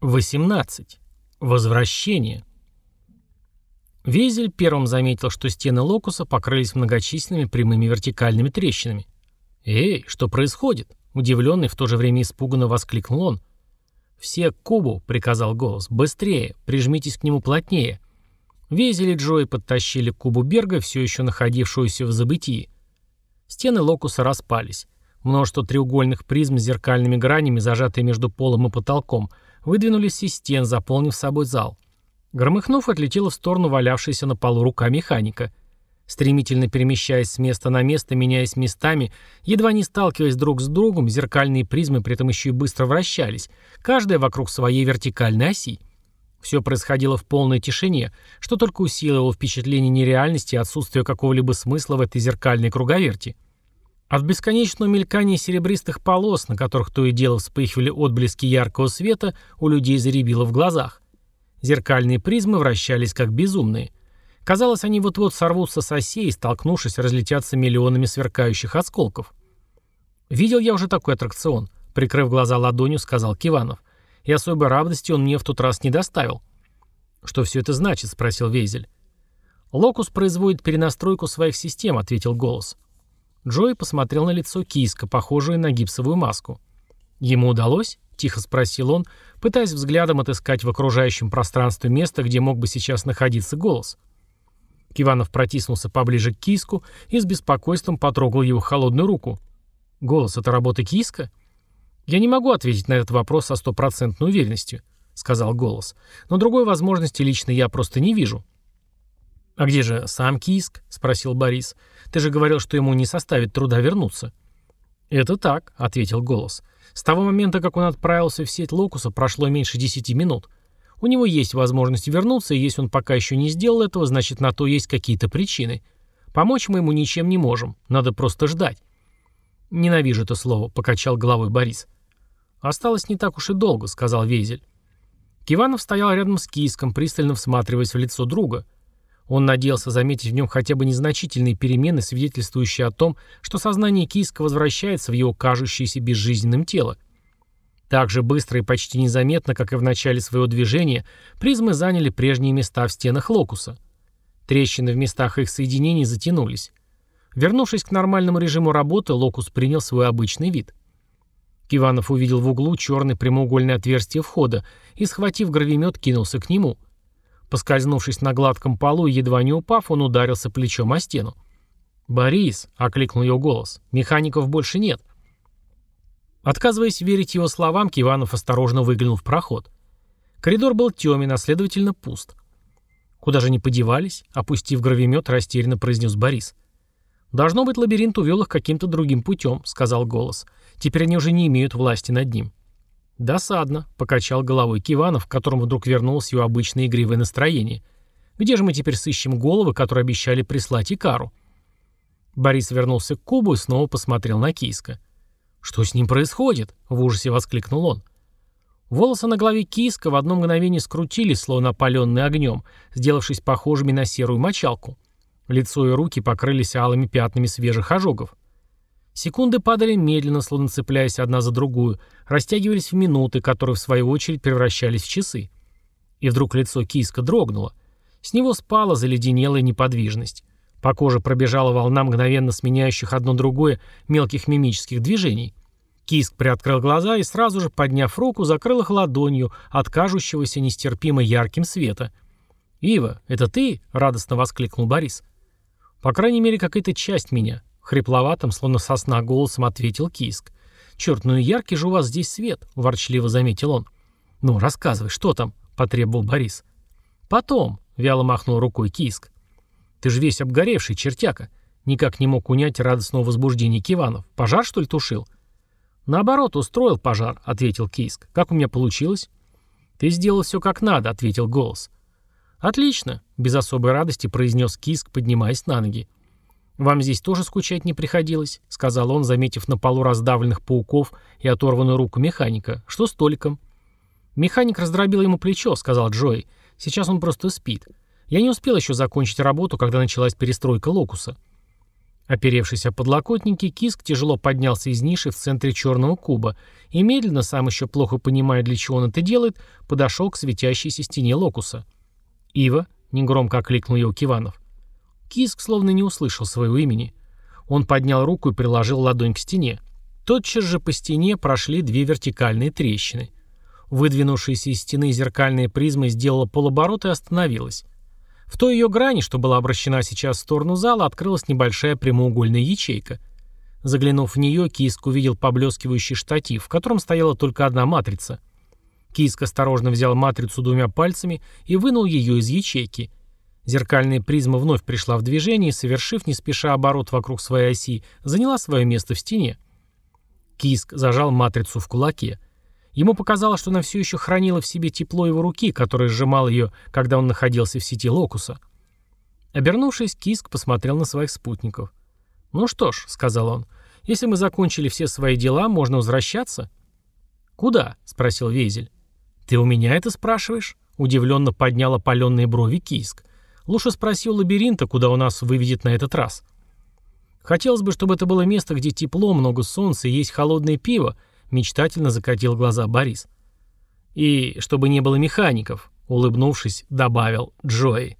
18. Возвращение. Везель первым заметил, что стены локуса покрылись многочисленными прямыми вертикальными трещинами. «Эй, что происходит?» Удивленный, в то же время испуганно воскликнул он. «Все к кубу», — приказал голос. «Быстрее! Прижмитесь к нему плотнее!» Везель и Джои подтащили к кубу Берга, все еще находившуюся в забытии. Стены локуса распались. Множество треугольных призм с зеркальными гранями, зажатые между полом и потолком — выдвинулись из стен, заполнив собой зал. Громыхнув, отлетела в сторону валявшаяся на полу рука механика. Стремительно перемещаясь с места на место, меняясь местами, едва не сталкиваясь друг с другом, зеркальные призмы при этом еще и быстро вращались, каждая вокруг своей вертикальной оси. Все происходило в полной тишине, что только усиливало впечатление нереальности и отсутствия какого-либо смысла в этой зеркальной круговерти. А в бесконечном мелькании серебристых полос, на которых то и дело вспыхивали отблески яркого света, у людей заребило в глазах. Зеркальные призмы вращались как безумные. Казалось, они вот-вот сорвутся с осей и, столкнувшись, разлетятся миллионами сверкающих осколков. «Видел я уже такой аттракцион», — прикрыв глаза ладонью, сказал Киванов. «И особой радости он мне в тот раз не доставил». «Что все это значит?» — спросил Вейзель. «Локус производит перенастройку своих систем», — ответил голос. Джой посмотрел на лицо киска, похожее на гипсовую маску. «Ему удалось?» — тихо спросил он, пытаясь взглядом отыскать в окружающем пространстве место, где мог бы сейчас находиться голос. Киванов протиснулся поближе к киску и с беспокойством потрогал его холодную руку. «Голос — это работа киска?» «Я не могу ответить на этот вопрос со стопроцентной уверенностью», — сказал голос. «Но другой возможности лично я просто не вижу». «А где же сам Киск?» — спросил Борис. «Ты же говорил, что ему не составит труда вернуться». «Это так», — ответил голос. «С того момента, как он отправился в сеть Локуса, прошло меньше десяти минут. У него есть возможность вернуться, и если он пока еще не сделал этого, значит, на то есть какие-то причины. Помочь мы ему ничем не можем. Надо просто ждать». «Ненавижу это слово», — покачал головой Борис. «Осталось не так уж и долго», — сказал Вейзель. Киванов стоял рядом с Киском, пристально всматриваясь в лицо друга — он надеялся заметить в нем хотя бы незначительные перемены, свидетельствующие о том, что сознание Киска возвращается в его кажущееся безжизненным тело. Так же быстро и почти незаметно, как и в начале своего движения, призмы заняли прежние места в стенах локуса. Трещины в местах их соединений затянулись. Вернувшись к нормальному режиму работы, локус принял свой обычный вид. Киванов увидел в углу черное прямоугольное отверстие входа и, схватив гравимет, кинулся к нему – Поскользнувшись на гладком полу и едва не упав, он ударился плечом о стену. «Борис!» — окликнул его голос. «Механиков больше нет». Отказываясь верить его словам, Киванов осторожно выглянул в проход. Коридор был темен, а следовательно пуст. «Куда же они подевались?» — опустив гравимет, растерянно произнес Борис. «Должно быть, лабиринт увел их каким-то другим путем», — сказал голос. «Теперь они уже не имеют власти над ним». «Досадно», — покачал головой Киванов, в котором вдруг вернулось его обычное игривое настроение. «Где же мы теперь сыщем головы, которые обещали прислать Икару?» Борис вернулся к кубу и снова посмотрел на Киска. «Что с ним происходит?» — в ужасе воскликнул он. Волосы на голове Киска в одно мгновение скрутились, словно опаленные огнем, сделавшись похожими на серую мочалку. Лицо и руки покрылись алыми пятнами свежих ожогов. Секунды падали медленно, словно цепляясь одна за другую, растягивались в минуты, которые в свою очередь превращались в часы. И вдруг лицо киска дрогнуло. С него спала заледенелая неподвижность. По коже пробежала волна мгновенно сменяющих одно другое мелких мимических движений. Киск приоткрыл глаза и сразу же, подняв руку, закрыл их ладонью от кажущегося нестерпимо ярким света. «Ива, это ты?» — радостно воскликнул Борис. «По крайней мере, какая-то часть меня. Хрипловатым, словно сосна голосом ответил Киск. «Черт, ну и яркий же у вас здесь свет», — ворчливо заметил он. «Ну, рассказывай, что там?» — потребовал Борис. «Потом», — вяло махнул рукой Киск. «Ты же весь обгоревший, чертяка». Никак не мог унять радостного возбуждения Киванов. «Пожар, что ли, тушил?» «Наоборот, устроил пожар», — ответил Киск. «Как у меня получилось?» «Ты сделал все как надо», — ответил голос. «Отлично», — без особой радости произнес Киск, поднимаясь на ноги. «Вам здесь тоже скучать не приходилось», — сказал он, заметив на полу раздавленных пауков и оторванную руку механика. «Что с Толиком?» «Механик раздробил ему плечо», — сказал Джой. «Сейчас он просто спит. Я не успел еще закончить работу, когда началась перестройка локуса». Оперевшись о подлокотники, Киск тяжело поднялся из ниши в центре черного куба и медленно, сам еще плохо понимая, для чего он это делает, подошел к светящейся стене локуса. «Ив», — негромко окликнул его Киванов. Киск словно не услышал своего имени. Он поднял руку и приложил ладонь к стене. Тотчас же по стене прошли две вертикальные трещины. Выдвинувшаяся из стены зеркальная призма сделала полоборот и остановилась. В той ее грани, что была обращена сейчас в сторону зала, открылась небольшая прямоугольная ячейка. Заглянув в нее, Киск увидел поблескивающий штатив, в котором стояла только одна матрица. Киск осторожно взял матрицу двумя пальцами и вынул ее из ячейки. Зеркальная призма вновь пришла в движение и, совершив не спеша оборот вокруг своей оси, заняла свое место в стене. Киск зажал матрицу в кулаке. Ему показалось, что она все еще хранила в себе тепло его руки, которое сжимал ее, когда он находился в сети локуса. Обернувшись, Киск посмотрел на своих спутников. «Ну что ж», — сказал он, — «если мы закончили все свои дела, можно возвращаться?» «Куда?» — спросил Везель. «Ты у меня это спрашиваешь?» — удивленно поднял опаленные брови Киск. «Лучше спроси у лабиринта, куда у нас выведет на этот раз». «Хотелось бы, чтобы это было место, где тепло, много солнца и есть холодное пиво», Мечтательно закатил глаза Борис. «И чтобы не было механиков», — улыбнувшись, добавил Джои.